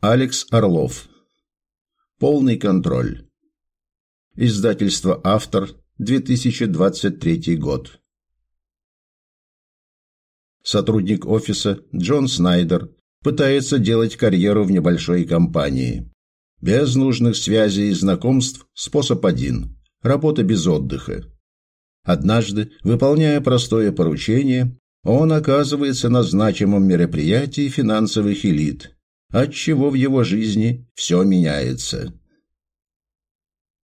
Алекс Орлов. Полный контроль. Издательство «Автор», 2023 год. Сотрудник офиса Джон Снайдер пытается делать карьеру в небольшой компании. Без нужных связей и знакомств способ один – работа без отдыха. Однажды, выполняя простое поручение, он оказывается на значимом мероприятии финансовых элит, отчего в его жизни все меняется.